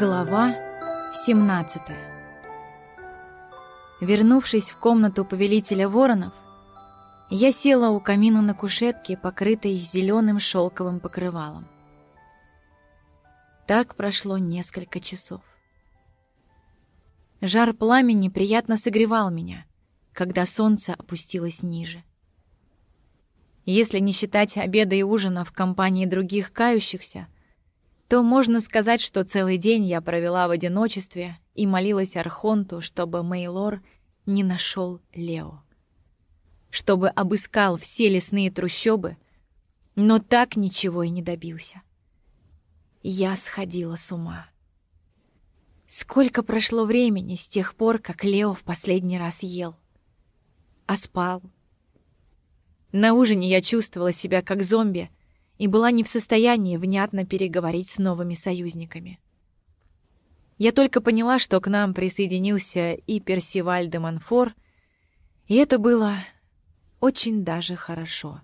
Глава 17 Вернувшись в комнату повелителя воронов, я села у камина на кушетке, покрытой зеленым шелковым покрывалом. Так прошло несколько часов. Жар пламени приятно согревал меня, когда солнце опустилось ниже. Если не считать обеда и ужина в компании других кающихся — то можно сказать, что целый день я провела в одиночестве и молилась Архонту, чтобы Мейлор не нашел Лео. Чтобы обыскал все лесные трущобы, но так ничего и не добился. Я сходила с ума. Сколько прошло времени с тех пор, как Лео в последний раз ел? А спал? На ужине я чувствовала себя как зомби — и была не в состоянии внятно переговорить с новыми союзниками. Я только поняла, что к нам присоединился и Персиваль де Монфор, и это было очень даже хорошо.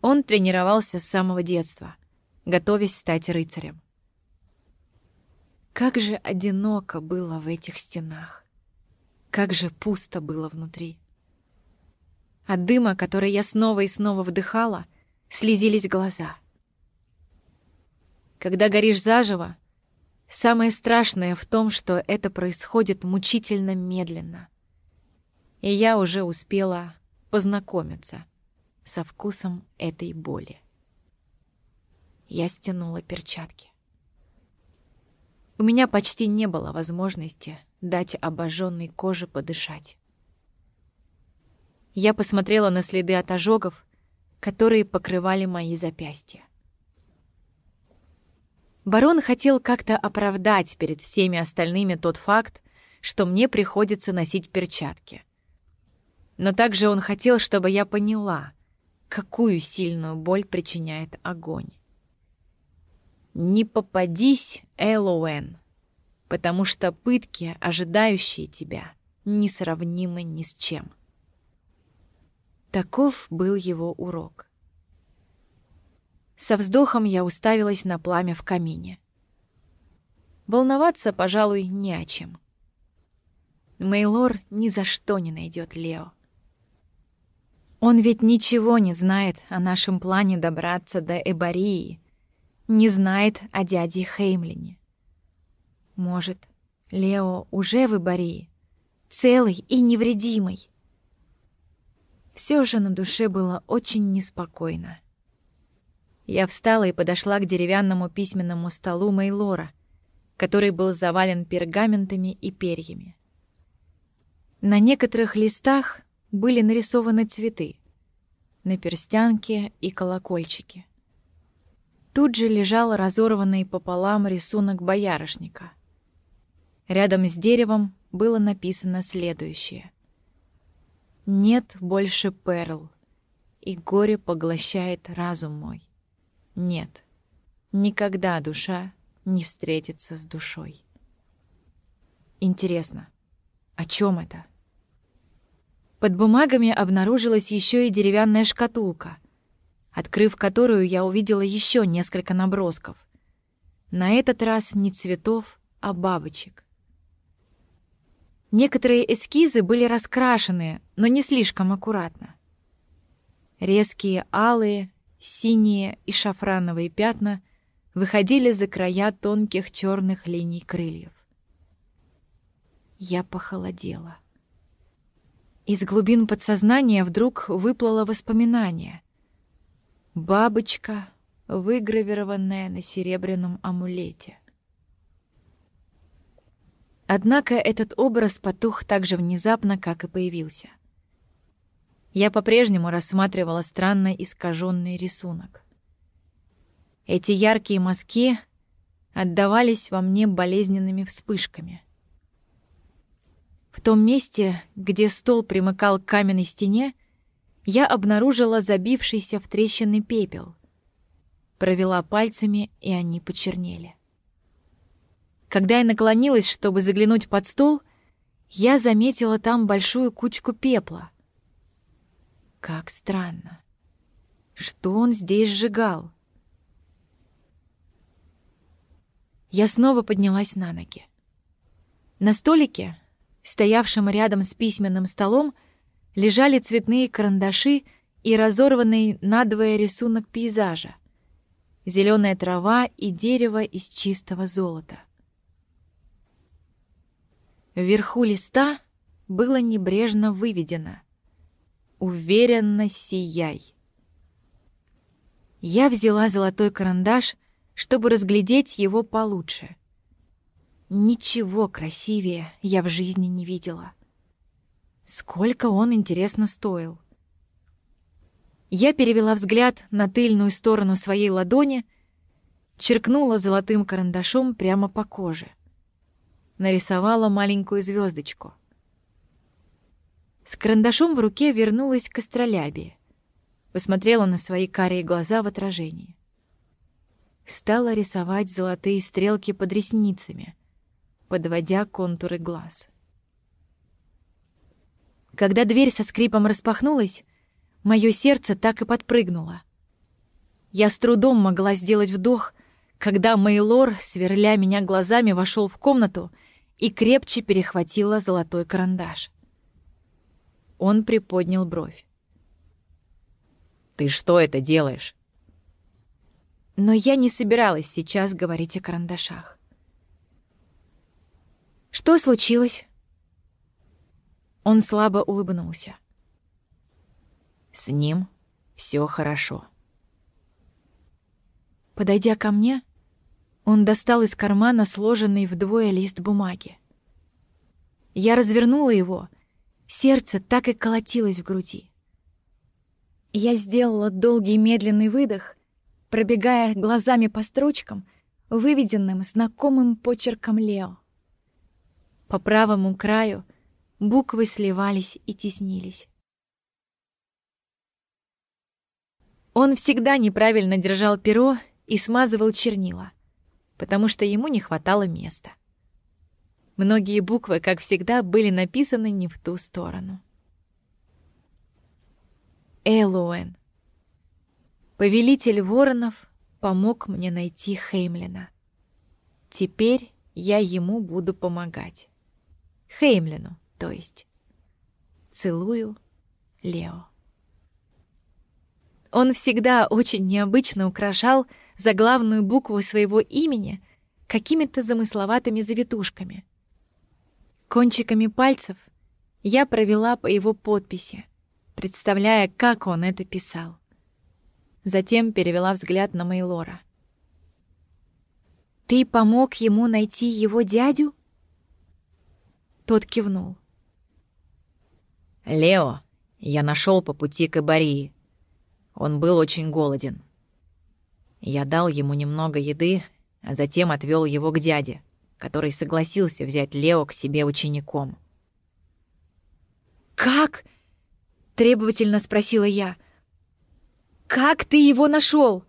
Он тренировался с самого детства, готовясь стать рыцарем. Как же одиноко было в этих стенах. Как же пусто было внутри. От дыма, который я снова и снова вдыхала — слезились глаза. Когда горишь заживо, самое страшное в том, что это происходит мучительно медленно. И я уже успела познакомиться со вкусом этой боли. Я стянула перчатки. У меня почти не было возможности дать обожженной коже подышать. Я посмотрела на следы от ожогов, которые покрывали мои запястья. Барон хотел как-то оправдать перед всеми остальными тот факт, что мне приходится носить перчатки. Но также он хотел, чтобы я поняла, какую сильную боль причиняет огонь. Не попадись, Элоуэн, потому что пытки, ожидающие тебя, несравнимы ни с чем. Таков был его урок. Со вздохом я уставилась на пламя в камине. Волноваться, пожалуй, не о чем. Мейлор ни за что не найдет Лео. Он ведь ничего не знает о нашем плане добраться до Эбарии, не знает о дяде Хеймлине. Может, Лео уже в Эбарии, целый и невредимый. Все же на душе было очень неспокойно. Я встала и подошла к деревянному письменному столу Мейлора, который был завален пергаментами и перьями. На некоторых листах были нарисованы цветы, на перстянке и колокольчике. Тут же лежал разорванный пополам рисунок боярышника. Рядом с деревом было написано следующее — нет больше перл, и горе поглощает разум мой. Нет, никогда душа не встретится с душой. Интересно, о чем это? Под бумагами обнаружилась еще и деревянная шкатулка, открыв которую я увидела еще несколько набросков. На этот раз не цветов, а бабочек. Некоторые эскизы были раскрашены, но не слишком аккуратно. Резкие алые, синие и шафрановые пятна выходили за края тонких черных линий крыльев. Я похолодела. Из глубин подсознания вдруг выплыло воспоминание. Бабочка, выгравированная на серебряном амулете. Однако этот образ потух так же внезапно, как и появился. Я по-прежнему рассматривала странно искаженный рисунок. Эти яркие мазки отдавались во мне болезненными вспышками. В том месте, где стол примыкал к каменной стене, я обнаружила забившийся в трещины пепел. Провела пальцами, и они почернели. Когда я наклонилась, чтобы заглянуть под стол, я заметила там большую кучку пепла. Как странно. Что он здесь сжигал? Я снова поднялась на ноги. На столике, стоявшем рядом с письменным столом, лежали цветные карандаши и разорванный надвое рисунок пейзажа. Зеленая трава и дерево из чистого золота. Вверху листа было небрежно выведено «Уверенно сияй». Я взяла золотой карандаш, чтобы разглядеть его получше. Ничего красивее я в жизни не видела. Сколько он, интересно, стоил? Я перевела взгляд на тыльную сторону своей ладони, черкнула золотым карандашом прямо по коже. Нарисовала маленькую звездочку. С карандашом в руке вернулась к астролябии. Посмотрела на свои карие глаза в отражении. Стала рисовать золотые стрелки под ресницами, подводя контуры глаз. Когда дверь со скрипом распахнулась, мое сердце так и подпрыгнуло. Я с трудом могла сделать вдох, когда Мейлор, сверля меня глазами, вошел в комнату и крепче перехватила золотой карандаш. Он приподнял бровь. «Ты что это делаешь?» Но я не собиралась сейчас говорить о карандашах. «Что случилось?» Он слабо улыбнулся. «С ним все хорошо». Подойдя ко мне, он достал из кармана сложенный вдвое лист бумаги. Я развернула его — Сердце так и колотилось в груди. Я сделала долгий медленный выдох, пробегая глазами по строчкам, выведенным знакомым почерком Лео. По правому краю буквы сливались и теснились. Он всегда неправильно держал перо и смазывал чернила, потому что ему не хватало места. Многие буквы, как всегда, были написаны не в ту сторону. Элуэн. Повелитель воронов помог мне найти Хеймлина. Теперь я ему буду помогать. Хеймлину, то есть. Целую, Лео. Он всегда очень необычно украшал заглавную букву своего имени какими-то замысловатыми завитушками. Кончиками пальцев я провела по его подписи, представляя, как он это писал. Затем перевела взгляд на Мейлора. «Ты помог ему найти его дядю?» Тот кивнул. «Лео, я нашел по пути к Эбарии. Он был очень голоден. Я дал ему немного еды, а затем отвел его к дяде который согласился взять Лео к себе учеником. «Как?» — требовательно спросила я. «Как ты его нашел?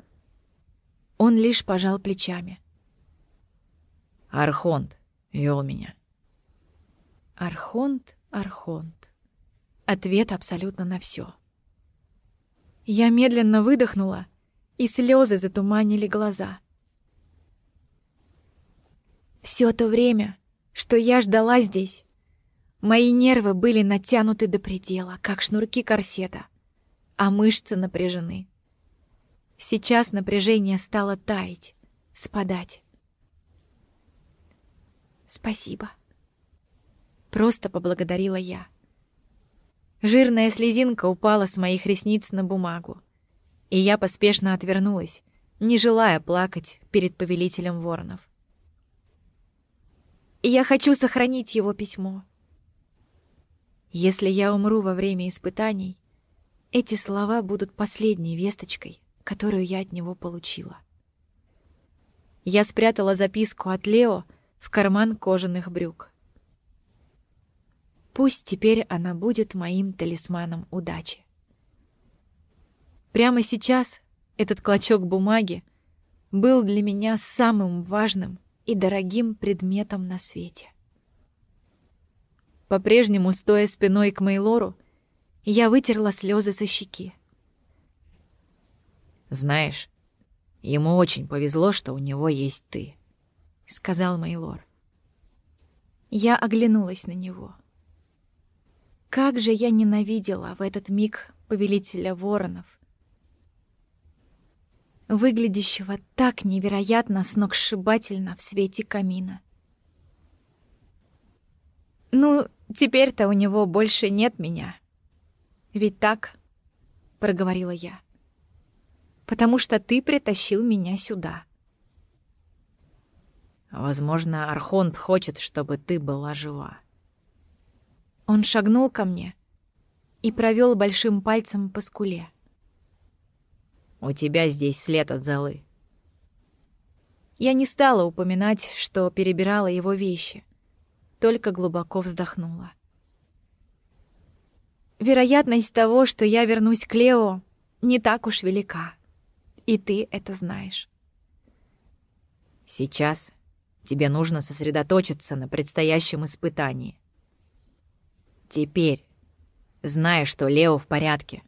Он лишь пожал плечами. «Архонт вел меня». «Архонт, Архонт». Ответ абсолютно на все. Я медленно выдохнула, и слезы затуманили глаза — все то время, что я ждала здесь, мои нервы были натянуты до предела, как шнурки корсета, а мышцы напряжены. Сейчас напряжение стало таять, спадать. «Спасибо», — просто поблагодарила я. Жирная слезинка упала с моих ресниц на бумагу, и я поспешно отвернулась, не желая плакать перед повелителем воронов я хочу сохранить его письмо. Если я умру во время испытаний, эти слова будут последней весточкой, которую я от него получила. Я спрятала записку от Лео в карман кожаных брюк. Пусть теперь она будет моим талисманом удачи. Прямо сейчас этот клочок бумаги был для меня самым важным и дорогим предметом на свете. По-прежнему, стоя спиной к Мейлору, я вытерла слезы со щеки. «Знаешь, ему очень повезло, что у него есть ты», — сказал Мейлор. Я оглянулась на него. Как же я ненавидела в этот миг повелителя воронов, выглядящего так невероятно сногсшибательно в свете камина. «Ну, теперь-то у него больше нет меня. Ведь так?» — проговорила я. «Потому что ты притащил меня сюда». «Возможно, Архонт хочет, чтобы ты была жива». Он шагнул ко мне и провел большим пальцем по скуле. У тебя здесь след от золы. Я не стала упоминать, что перебирала его вещи, только глубоко вздохнула. Вероятность того, что я вернусь к Лео, не так уж велика. И ты это знаешь. Сейчас тебе нужно сосредоточиться на предстоящем испытании. Теперь, зная, что Лео в порядке,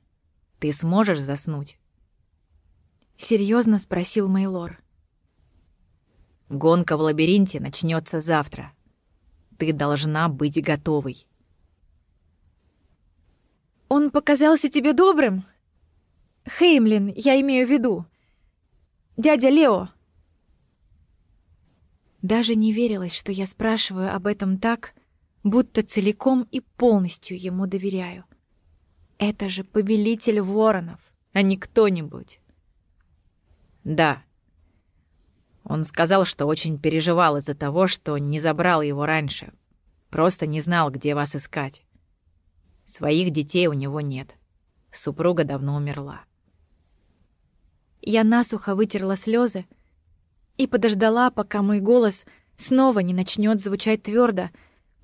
ты сможешь заснуть? Серьезно спросил Мейлор. Гонка в лабиринте начнется завтра. Ты должна быть готовой. Он показался тебе добрым? Хеймлин, я имею в виду. Дядя Лео. Даже не верилось, что я спрашиваю об этом так, будто целиком и полностью ему доверяю. Это же повелитель воронов, а не кто-нибудь. Да. Он сказал, что очень переживал из-за того, что не забрал его раньше. Просто не знал, где вас искать. Своих детей у него нет. Супруга давно умерла. Я насухо вытерла слезы и подождала, пока мой голос снова не начнет звучать твердо,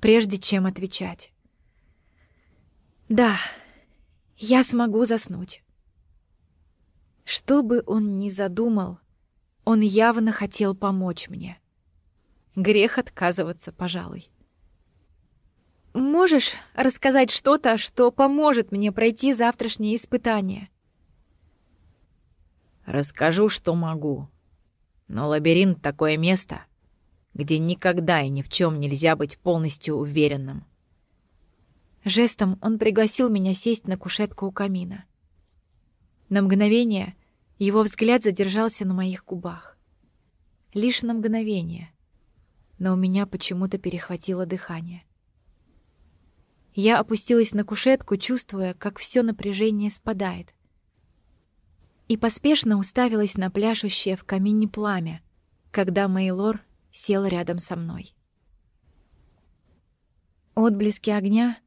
прежде чем отвечать. Да, я смогу заснуть. Что бы он ни задумал, он явно хотел помочь мне. Грех отказываться, пожалуй. Можешь рассказать что-то, что поможет мне пройти завтрашнее испытание? Расскажу, что могу. Но лабиринт — такое место, где никогда и ни в чем нельзя быть полностью уверенным. Жестом он пригласил меня сесть на кушетку у камина. На мгновение его взгляд задержался на моих губах. Лишь на мгновение. Но у меня почему-то перехватило дыхание. Я опустилась на кушетку, чувствуя, как все напряжение спадает. И поспешно уставилась на пляшущее в камине пламя, когда Мейлор сел рядом со мной. Отблески огня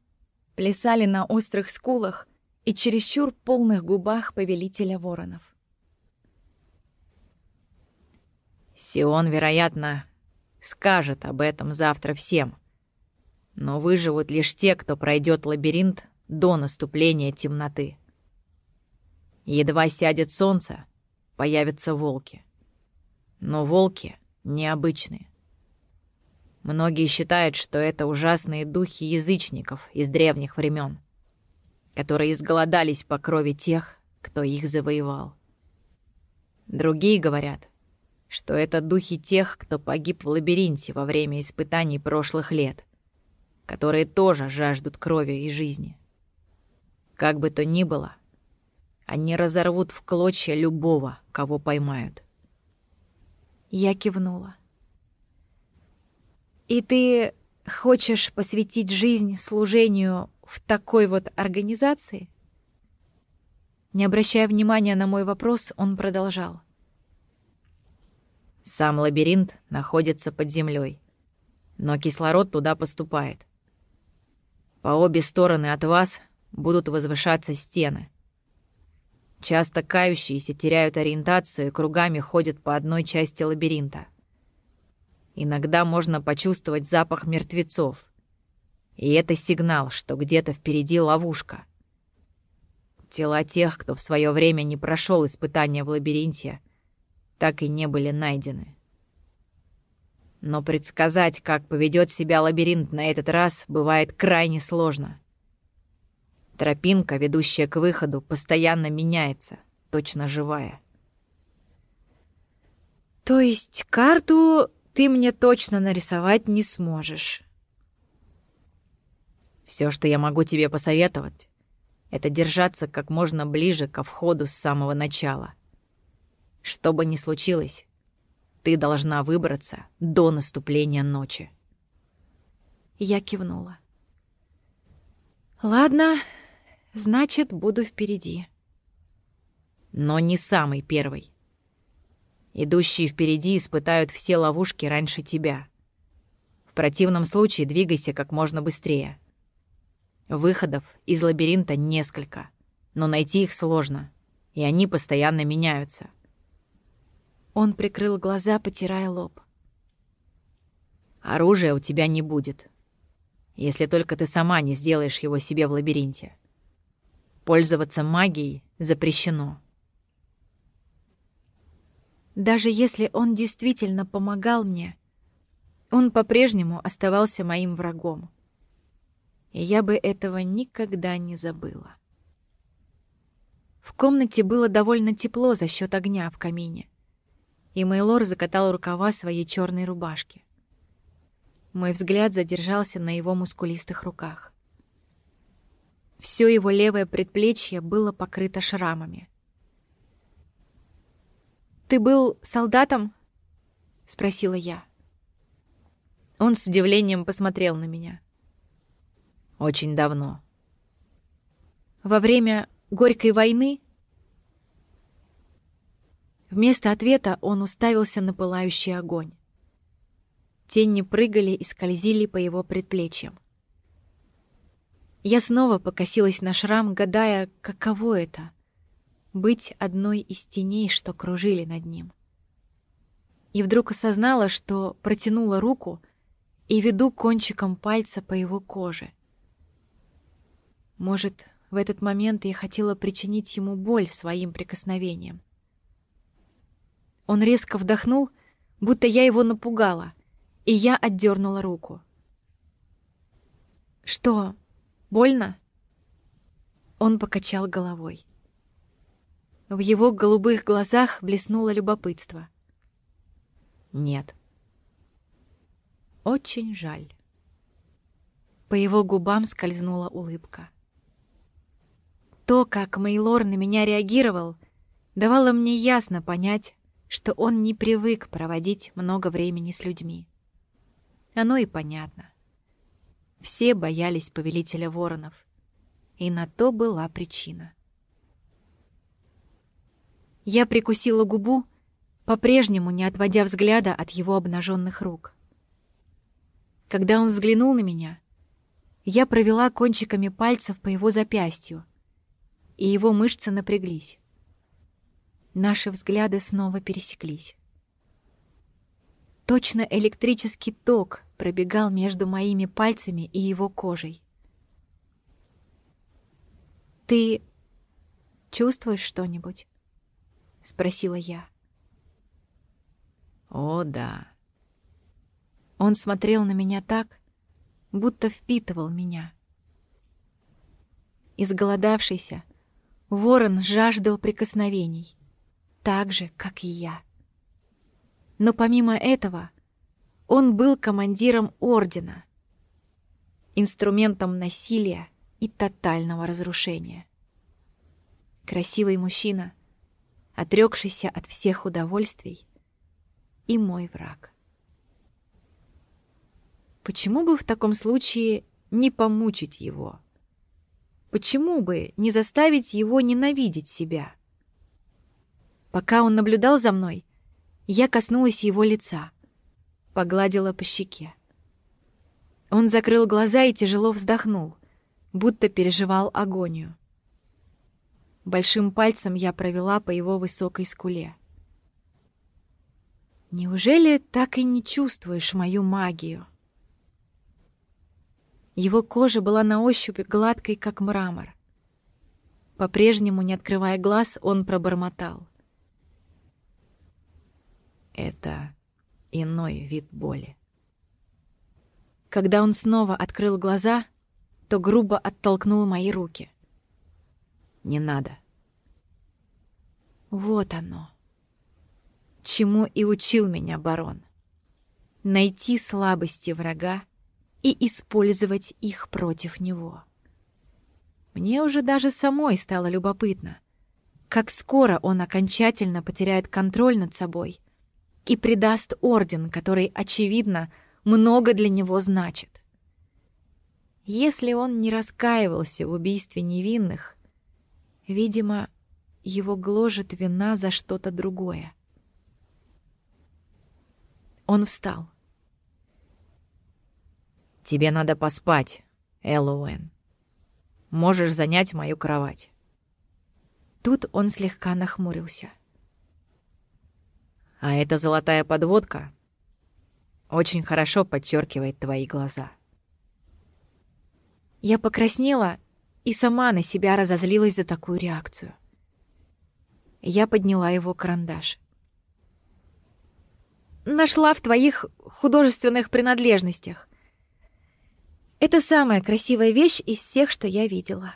плясали на острых скулах и чересчур полных губах повелителя воронов. Сион, вероятно, скажет об этом завтра всем. Но выживут лишь те, кто пройдет лабиринт до наступления темноты. Едва сядет солнце, появятся волки. Но волки необычные. Многие считают, что это ужасные духи язычников из древних времен, которые изголодались по крови тех, кто их завоевал. Другие говорят, что это духи тех, кто погиб в лабиринте во время испытаний прошлых лет, которые тоже жаждут крови и жизни. Как бы то ни было, они разорвут в клочья любого, кого поймают. Я кивнула. «И ты хочешь посвятить жизнь служению в такой вот организации?» Не обращая внимания на мой вопрос, он продолжал. Сам лабиринт находится под землей, но кислород туда поступает. По обе стороны от вас будут возвышаться стены. Часто кающиеся теряют ориентацию и кругами ходят по одной части лабиринта. Иногда можно почувствовать запах мертвецов. И это сигнал, что где-то впереди ловушка. Тела тех, кто в свое время не прошел испытания в лабиринте — так и не были найдены. Но предсказать, как поведет себя лабиринт на этот раз, бывает крайне сложно. Тропинка, ведущая к выходу, постоянно меняется, точно живая. То есть карту ты мне точно нарисовать не сможешь. Все, что я могу тебе посоветовать, это держаться как можно ближе ко входу с самого начала. Что бы ни случилось, ты должна выбраться до наступления ночи. Я кивнула. Ладно, значит, буду впереди. Но не самый первый. Идущие впереди испытают все ловушки раньше тебя. В противном случае двигайся как можно быстрее. Выходов из лабиринта несколько, но найти их сложно, и они постоянно меняются. Он прикрыл глаза, потирая лоб. Оружия у тебя не будет, если только ты сама не сделаешь его себе в лабиринте. Пользоваться магией запрещено. Даже если он действительно помогал мне, он по-прежнему оставался моим врагом. И я бы этого никогда не забыла. В комнате было довольно тепло за счет огня в камине, и Мейлор закатал рукава своей черной рубашки. Мой взгляд задержался на его мускулистых руках. Все его левое предплечье было покрыто шрамами. «Ты был солдатом?» — спросила я. Он с удивлением посмотрел на меня. «Очень давно». «Во время Горькой войны?» Вместо ответа он уставился на пылающий огонь. Тени прыгали и скользили по его предплечьям. Я снова покосилась на шрам, гадая, каково это быть одной из теней, что кружили над ним. И вдруг осознала, что протянула руку и веду кончиком пальца по его коже. Может, в этот момент я хотела причинить ему боль своим прикосновением. Он резко вдохнул, будто я его напугала, и я отдернула руку. «Что, больно?» Он покачал головой. В его голубых глазах блеснуло любопытство. «Нет». «Очень жаль». По его губам скользнула улыбка. То, как Мейлор на меня реагировал, давало мне ясно понять, что он не привык проводить много времени с людьми. Оно и понятно. Все боялись повелителя воронов, и на то была причина. Я прикусила губу, по-прежнему не отводя взгляда от его обнаженных рук. Когда он взглянул на меня, я провела кончиками пальцев по его запястью, и его мышцы напряглись. Наши взгляды снова пересеклись. Точно электрический ток пробегал между моими пальцами и его кожей. «Ты чувствуешь что-нибудь?» — спросила я. «О, да». Он смотрел на меня так, будто впитывал меня. Изголодавшийся, ворон жаждал прикосновений, так же, как и я. Но помимо этого, он был командиром Ордена, инструментом насилия и тотального разрушения. Красивый мужчина — отрекшийся от всех удовольствий, и мой враг. Почему бы в таком случае не помучить его? Почему бы не заставить его ненавидеть себя? Пока он наблюдал за мной, я коснулась его лица, погладила по щеке. Он закрыл глаза и тяжело вздохнул, будто переживал агонию. Большим пальцем я провела по его высокой скуле. Неужели так и не чувствуешь мою магию? Его кожа была на ощупь гладкой, как мрамор. По-прежнему, не открывая глаз, он пробормотал. Это иной вид боли. Когда он снова открыл глаза, то грубо оттолкнул мои руки. Не надо. Вот оно. Чему и учил меня барон. найти слабости врага и использовать их против него. Мне уже даже самой стало любопытно, как скоро он окончательно потеряет контроль над собой и предаст орден, который, очевидно, много для него значит. Если он не раскаивался в убийстве невинных, видимо, его гложет вина за что-то другое. Он встал. «Тебе надо поспать, Эллоуэн. Можешь занять мою кровать». Тут он слегка нахмурился. «А эта золотая подводка очень хорошо подчеркивает твои глаза». Я покраснела и сама на себя разозлилась за такую реакцию. Я подняла его карандаш. «Нашла в твоих художественных принадлежностях. Это самая красивая вещь из всех, что я видела».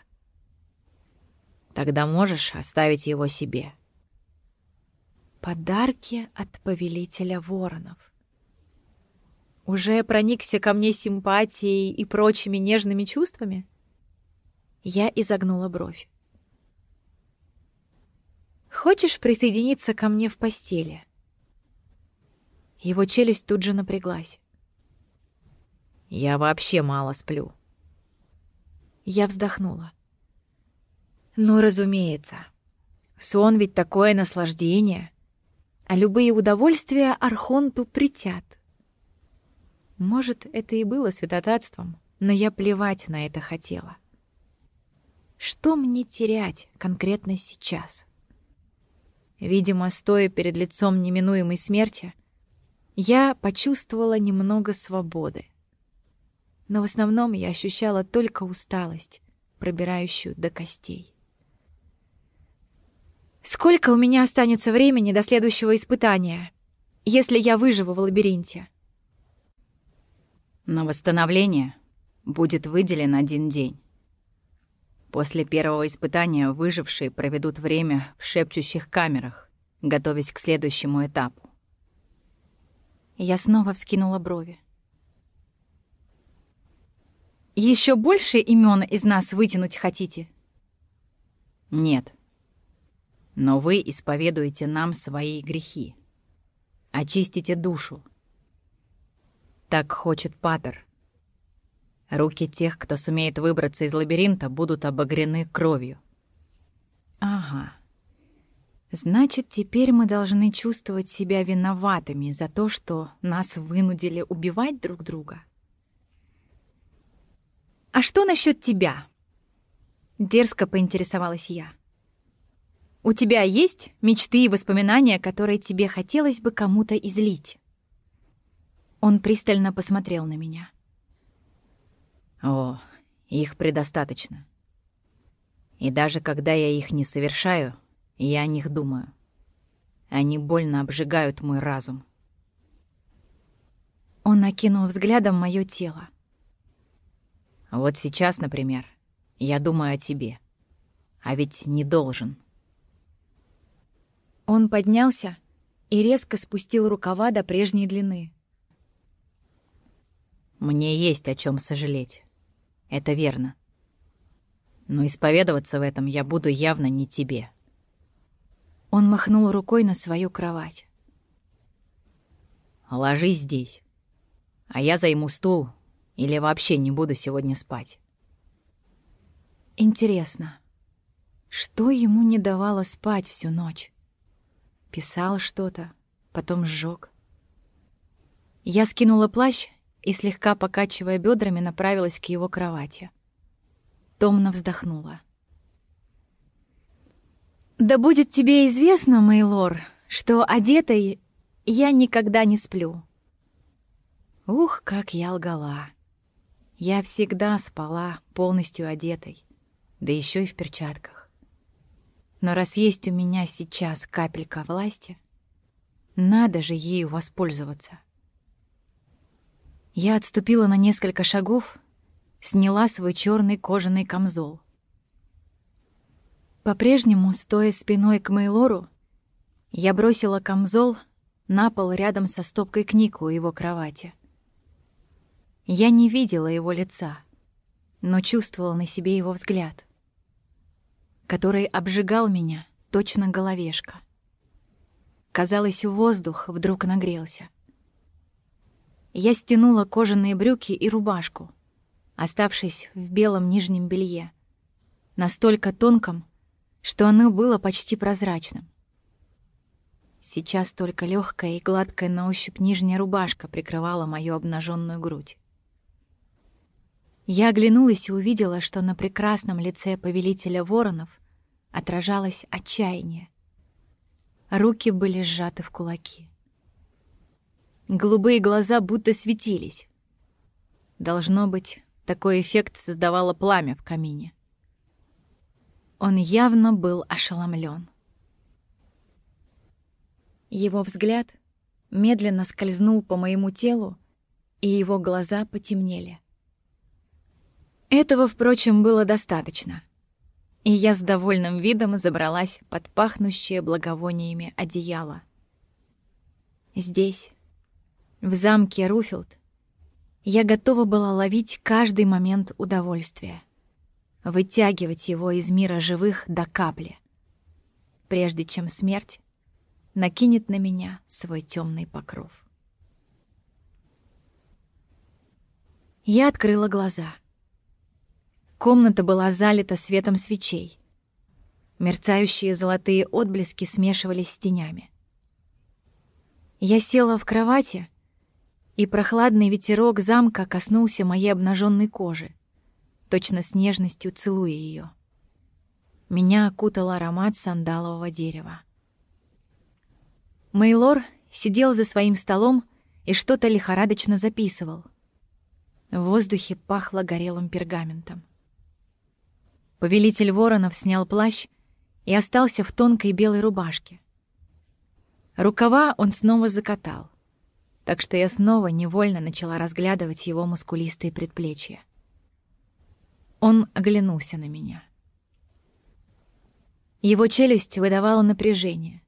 «Тогда можешь оставить его себе». Подарки от повелителя воронов. Уже проникся ко мне симпатией и прочими нежными чувствами? Я изогнула бровь. Хочешь присоединиться ко мне в постели? Его челюсть тут же напряглась. Я вообще мало сплю. Я вздохнула. Ну, разумеется. Сон ведь такое наслаждение. А любые удовольствия Архонту притят. Может, это и было святотатством, но я плевать на это хотела. Что мне терять конкретно сейчас? Видимо, стоя перед лицом неминуемой смерти, я почувствовала немного свободы. Но в основном я ощущала только усталость, пробирающую до костей. Сколько у меня останется времени до следующего испытания, если я выживу в лабиринте? На восстановление будет выделен один день. После первого испытания выжившие проведут время в шепчущих камерах, готовясь к следующему этапу. Я снова вскинула брови. Еще больше имен из нас вытянуть хотите? Нет. Но вы исповедуете нам свои грехи. Очистите душу, так хочет Паттер. Руки тех, кто сумеет выбраться из лабиринта, будут обогрены кровью. Ага. Значит, теперь мы должны чувствовать себя виноватыми за то, что нас вынудили убивать друг друга. А что насчет тебя? Дерзко поинтересовалась я. У тебя есть мечты и воспоминания, которые тебе хотелось бы кому-то излить? Он пристально посмотрел на меня. О, их предостаточно. И даже когда я их не совершаю, я о них думаю. Они больно обжигают мой разум. Он накинул взглядом моё тело. Вот сейчас, например, я думаю о тебе. А ведь не должен. Он поднялся и резко спустил рукава до прежней длины. Мне есть о чем сожалеть. Это верно. Но исповедоваться в этом я буду явно не тебе. Он махнул рукой на свою кровать. Ложись здесь. А я займу стул или вообще не буду сегодня спать. Интересно, что ему не давало спать всю ночь? Писал что-то, потом сжег. Я скинула плащ и, слегка покачивая бедрами, направилась к его кровати. Томно вздохнула. «Да будет тебе известно, Мейлор, что одетой я никогда не сплю». Ух, как я лгала. Я всегда спала полностью одетой, да еще и в перчатках. Но раз есть у меня сейчас капелька власти, надо же ею воспользоваться. Я отступила на несколько шагов, сняла свой черный кожаный камзол. По-прежнему, стоя спиной к Мейлору, я бросила камзол на пол рядом со стопкой книг у его кровати. Я не видела его лица, но чувствовала на себе его взгляд, который обжигал меня точно головешка. Казалось, воздух вдруг нагрелся. Я стянула кожаные брюки и рубашку, оставшись в белом нижнем белье, настолько тонком, что оно было почти прозрачным. Сейчас только легкая и гладкая на ощупь нижняя рубашка прикрывала мою обнаженную грудь. Я оглянулась и увидела, что на прекрасном лице повелителя воронов отражалось отчаяние. Руки были сжаты в кулаки. Голубые глаза будто светились. Должно быть, такой эффект создавало пламя в камине. Он явно был ошеломлен. Его взгляд медленно скользнул по моему телу, и его глаза потемнели. Этого, впрочем, было достаточно, и я с довольным видом забралась под пахнущее благовониями одеяло. Здесь, в замке Руфилд, я готова была ловить каждый момент удовольствия, вытягивать его из мира живых до капли, прежде чем смерть накинет на меня свой темный покров. Я открыла глаза. Комната была залита светом свечей. Мерцающие золотые отблески смешивались с тенями. Я села в кровати, и прохладный ветерок замка коснулся моей обнаженной кожи, точно с нежностью целуя ее. Меня окутал аромат сандалового дерева. Мейлор сидел за своим столом и что-то лихорадочно записывал. В воздухе пахло горелым пергаментом. Повелитель воронов снял плащ и остался в тонкой белой рубашке. Рукава он снова закатал, так что я снова невольно начала разглядывать его мускулистые предплечья. Он оглянулся на меня. Его челюсть выдавала напряжение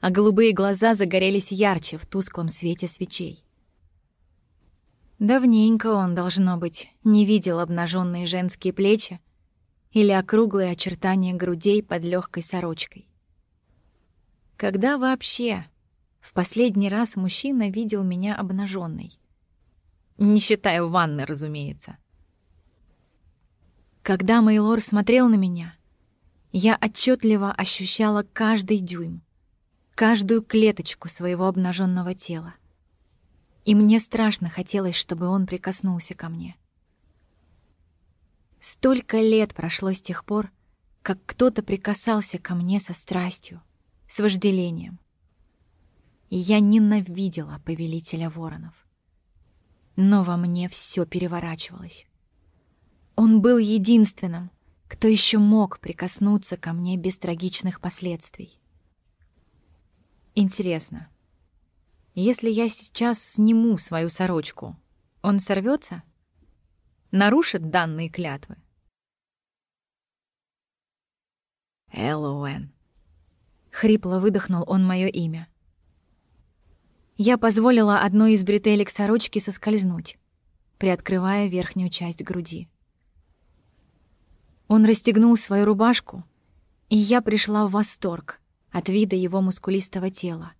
а голубые глаза загорелись ярче в тусклом свете свечей. Давненько он, должно быть, не видел обнаженные женские плечи или округлые очертания грудей под легкой сорочкой. Когда вообще в последний раз мужчина видел меня обнаженной? Не считая ванны, разумеется. Когда Мейлор смотрел на меня, я отчетливо ощущала каждый дюйм, каждую клеточку своего обнаженного тела. И мне страшно хотелось, чтобы он прикоснулся ко мне. Столько лет прошло с тех пор, как кто-то прикасался ко мне со страстью, с вожделением. Я ненавидела повелителя воронов. Но во мне все переворачивалось. Он был единственным, кто еще мог прикоснуться ко мне без трагичных последствий. Интересно, если я сейчас сниму свою сорочку, он сорвется? Нарушит данные клятвы? Эллоуэн. Хрипло выдохнул он мое имя. Я позволила одной из бретелек сорочки соскользнуть, приоткрывая верхнюю часть груди. Он расстегнул свою рубашку, и я пришла в восторг — от вида его мускулистого тела,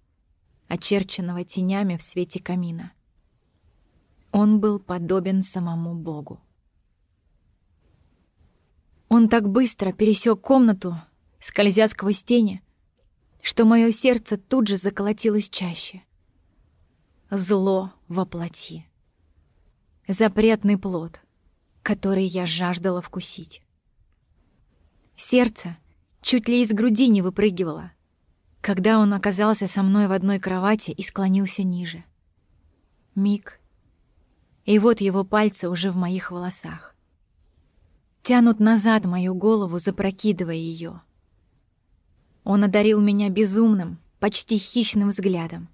очерченного тенями в свете камина. Он был подобен самому Богу. Он так быстро пересек комнату, скользя сквозь тени, что мое сердце тут же заколотилось чаще. Зло воплоти. Запретный плод, который я жаждала вкусить. Сердце чуть ли из груди не выпрыгивало, когда он оказался со мной в одной кровати и склонился ниже. Миг. И вот его пальцы уже в моих волосах. Тянут назад мою голову, запрокидывая ее. Он одарил меня безумным, почти хищным взглядом,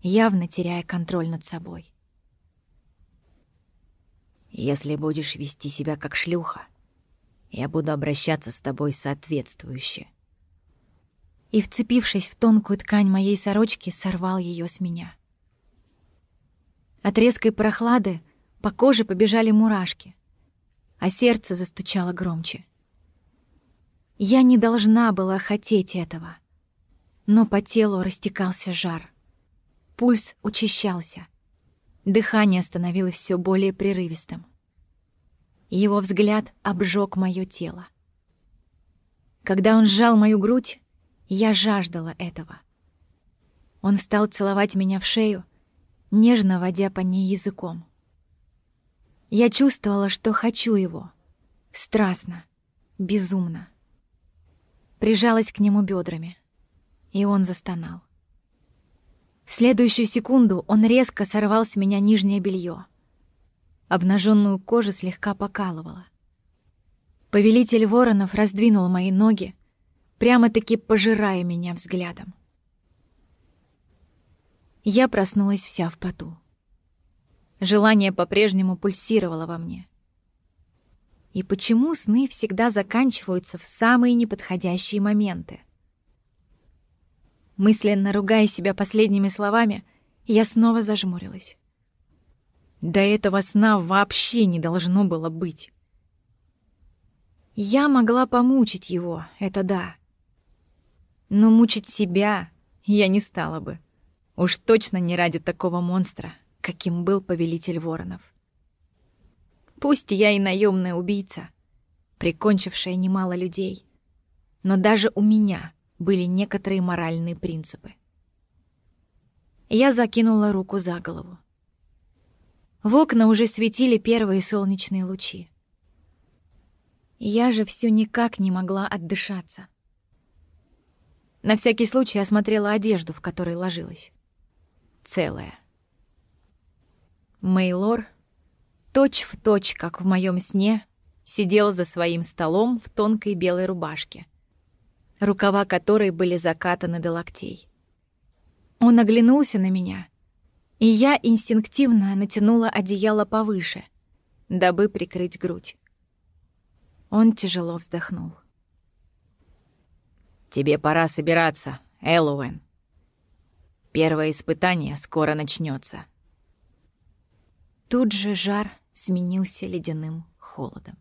явно теряя контроль над собой. «Если будешь вести себя как шлюха, я буду обращаться с тобой соответствующе», и, вцепившись в тонкую ткань моей сорочки, сорвал ее с меня. От резкой прохлады по коже побежали мурашки, а сердце застучало громче. Я не должна была хотеть этого, но по телу растекался жар. Пульс учащался. Дыхание становилось все более прерывистым. Его взгляд обжег мое тело. Когда он сжал мою грудь, я жаждала этого. Он стал целовать меня в шею, нежно водя по ней языком. Я чувствовала, что хочу его. Страстно, безумно. Прижалась к нему бедрами, и он застонал. В следующую секунду он резко сорвал с меня нижнее белье. Обнаженную кожу слегка покалывало. Повелитель воронов раздвинул мои ноги, прямо-таки пожирая меня взглядом. Я проснулась вся в поту. Желание по-прежнему пульсировало во мне. И почему сны всегда заканчиваются в самые неподходящие моменты? Мысленно ругая себя последними словами, я снова зажмурилась. До этого сна вообще не должно было быть. Я могла помучить его, это да. Но мучить себя я не стала бы. Уж точно не ради такого монстра, каким был повелитель воронов. Пусть я и наемная убийца, прикончившая немало людей, но даже у меня были некоторые моральные принципы. Я закинула руку за голову. В окна уже светили первые солнечные лучи. Я же все никак не могла отдышаться. На всякий случай осмотрела одежду, в которой ложилась целое. Мейлор, точь в точь, как в моем сне, сидел за своим столом в тонкой белой рубашке, рукава которой были закатаны до локтей. Он оглянулся на меня, и я инстинктивно натянула одеяло повыше, дабы прикрыть грудь. Он тяжело вздохнул. «Тебе пора собираться, Эллоуэн», Первое испытание скоро начнется. Тут же жар сменился ледяным холодом.